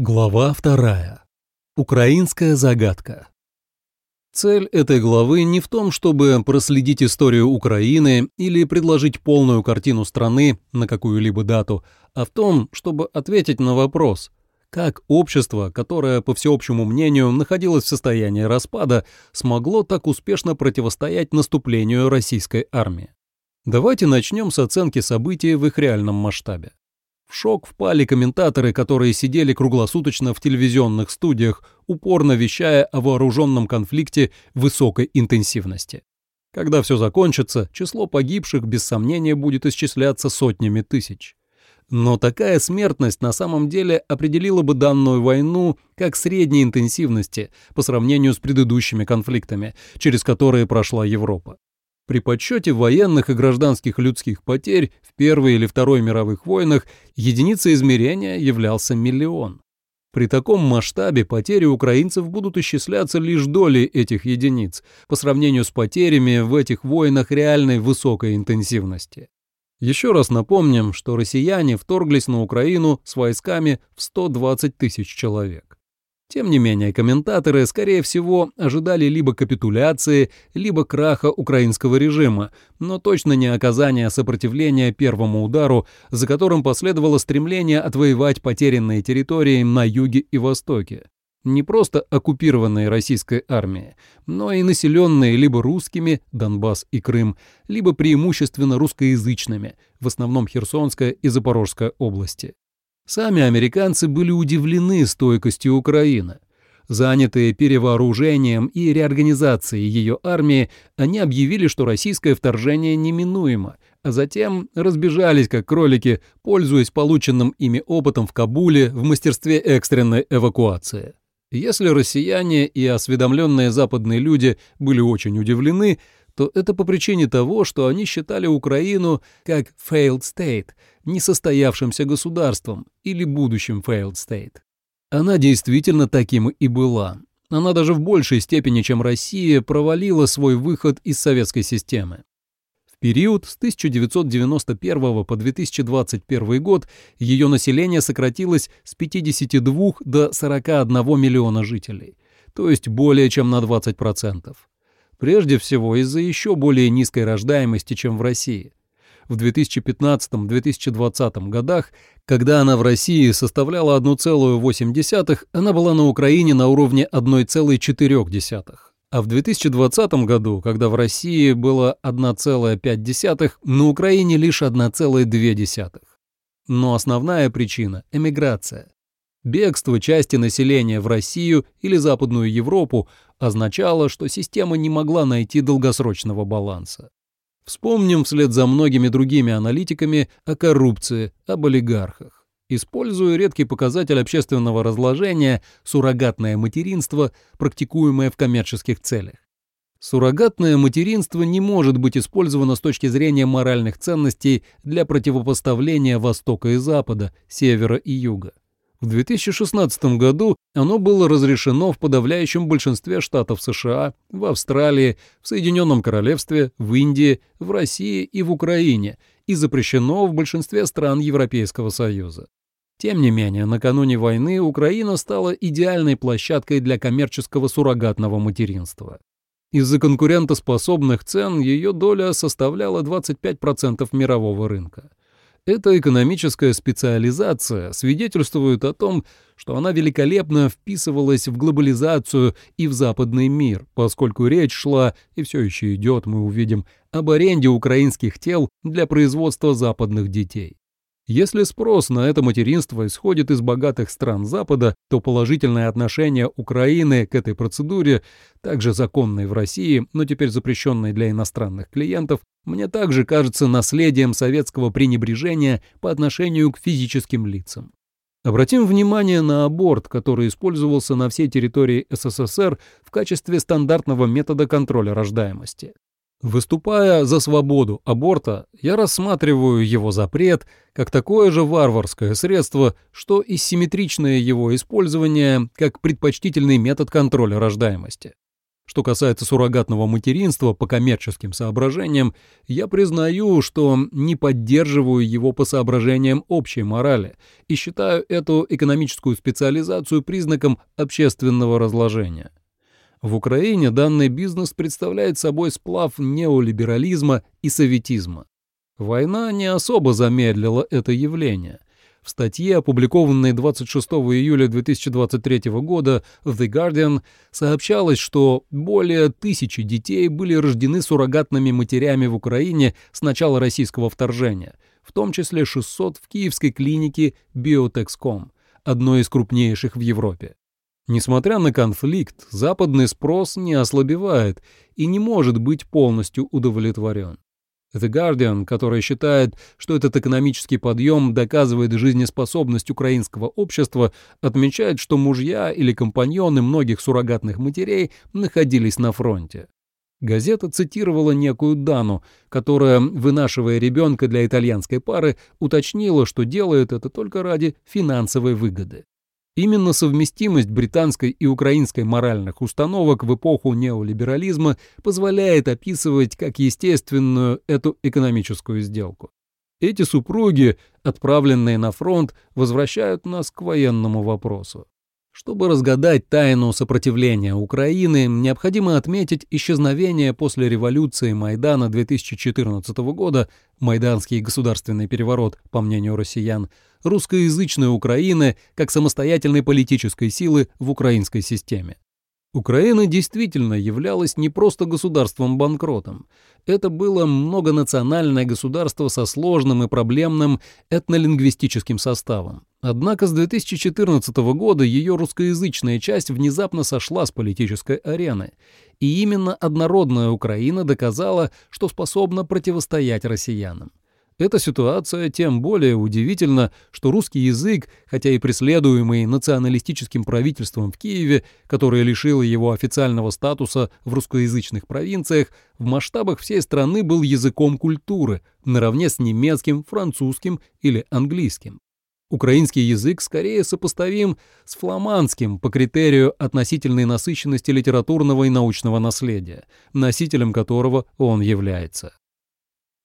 Глава вторая. Украинская загадка. Цель этой главы не в том, чтобы проследить историю Украины или предложить полную картину страны на какую-либо дату, а в том, чтобы ответить на вопрос, как общество, которое, по всеобщему мнению, находилось в состоянии распада, смогло так успешно противостоять наступлению российской армии. Давайте начнем с оценки событий в их реальном масштабе. В шок впали комментаторы, которые сидели круглосуточно в телевизионных студиях, упорно вещая о вооруженном конфликте высокой интенсивности. Когда все закончится, число погибших без сомнения будет исчисляться сотнями тысяч. Но такая смертность на самом деле определила бы данную войну как средней интенсивности по сравнению с предыдущими конфликтами, через которые прошла Европа. При подсчете военных и гражданских людских потерь в Первой или Второй мировых войнах единицей измерения являлся миллион. При таком масштабе потери украинцев будут исчисляться лишь доли этих единиц по сравнению с потерями в этих войнах реальной высокой интенсивности. Еще раз напомним, что россияне вторглись на Украину с войсками в 120 тысяч человек. Тем не менее, комментаторы, скорее всего, ожидали либо капитуляции, либо краха украинского режима, но точно не оказания сопротивления первому удару, за которым последовало стремление отвоевать потерянные территории на юге и востоке. Не просто оккупированные российской армией, но и населенные либо русскими, Донбасс и Крым, либо преимущественно русскоязычными, в основном Херсонская и Запорожская области. Сами американцы были удивлены стойкостью Украины. Занятые перевооружением и реорганизацией ее армии, они объявили, что российское вторжение неминуемо, а затем разбежались как кролики, пользуясь полученным ими опытом в Кабуле в мастерстве экстренной эвакуации. Если россияне и осведомленные западные люди были очень удивлены, то это по причине того, что они считали Украину как failed state, несостоявшимся государством или будущим failed state. Она действительно таким и была. Она даже в большей степени, чем Россия, провалила свой выход из советской системы. В период с 1991 по 2021 год ее население сократилось с 52 до 41 миллиона жителей, то есть более чем на 20%. Прежде всего из-за еще более низкой рождаемости, чем в России. В 2015-2020 годах, когда она в России составляла 1,8, она была на Украине на уровне 1,4. А в 2020 году, когда в России было 1,5, на Украине лишь 1,2. Но основная причина – эмиграция. Бегство части населения в Россию или Западную Европу означало, что система не могла найти долгосрочного баланса. Вспомним вслед за многими другими аналитиками о коррупции, об олигархах. Используя редкий показатель общественного разложения – суррогатное материнство, практикуемое в коммерческих целях. Суррогатное материнство не может быть использовано с точки зрения моральных ценностей для противопоставления Востока и Запада, Севера и Юга. В 2016 году оно было разрешено в подавляющем большинстве штатов США, в Австралии, в Соединенном Королевстве, в Индии, в России и в Украине и запрещено в большинстве стран Европейского Союза. Тем не менее, накануне войны Украина стала идеальной площадкой для коммерческого суррогатного материнства. Из-за конкурентоспособных цен ее доля составляла 25% мирового рынка. Эта экономическая специализация свидетельствует о том, что она великолепно вписывалась в глобализацию и в западный мир, поскольку речь шла, и все еще идет, мы увидим, об аренде украинских тел для производства западных детей. Если спрос на это материнство исходит из богатых стран Запада, то положительное отношение Украины к этой процедуре, также законной в России, но теперь запрещенной для иностранных клиентов, мне также кажется наследием советского пренебрежения по отношению к физическим лицам. Обратим внимание на аборт, который использовался на всей территории СССР в качестве стандартного метода контроля рождаемости. Выступая за свободу аборта, я рассматриваю его запрет как такое же варварское средство, что и симметричное его использование как предпочтительный метод контроля рождаемости. Что касается суррогатного материнства по коммерческим соображениям, я признаю, что не поддерживаю его по соображениям общей морали и считаю эту экономическую специализацию признаком общественного разложения. В Украине данный бизнес представляет собой сплав неолиберализма и советизма. Война не особо замедлила это явление. В статье, опубликованной 26 июля 2023 года в The Guardian, сообщалось, что более тысячи детей были рождены суррогатными матерями в Украине с начала российского вторжения, в том числе 600 в киевской клинике Biotexcom, одной из крупнейших в Европе. Несмотря на конфликт, западный спрос не ослабевает и не может быть полностью удовлетворен. The Guardian, который считает, что этот экономический подъем доказывает жизнеспособность украинского общества, отмечает, что мужья или компаньоны многих суррогатных матерей находились на фронте. Газета цитировала некую Дану, которая, вынашивая ребенка для итальянской пары, уточнила, что делает это только ради финансовой выгоды. Именно совместимость британской и украинской моральных установок в эпоху неолиберализма позволяет описывать как естественную эту экономическую сделку. Эти супруги, отправленные на фронт, возвращают нас к военному вопросу. Чтобы разгадать тайну сопротивления Украины, необходимо отметить исчезновение после революции Майдана 2014 года, майданский государственный переворот, по мнению россиян, русскоязычной Украины как самостоятельной политической силы в украинской системе. Украина действительно являлась не просто государством-банкротом. Это было многонациональное государство со сложным и проблемным этнолингвистическим составом. Однако с 2014 года ее русскоязычная часть внезапно сошла с политической арены, и именно однородная Украина доказала, что способна противостоять россиянам. Эта ситуация тем более удивительна, что русский язык, хотя и преследуемый националистическим правительством в Киеве, которое лишило его официального статуса в русскоязычных провинциях, в масштабах всей страны был языком культуры, наравне с немецким, французским или английским. Украинский язык скорее сопоставим с фламандским по критерию относительной насыщенности литературного и научного наследия, носителем которого он является.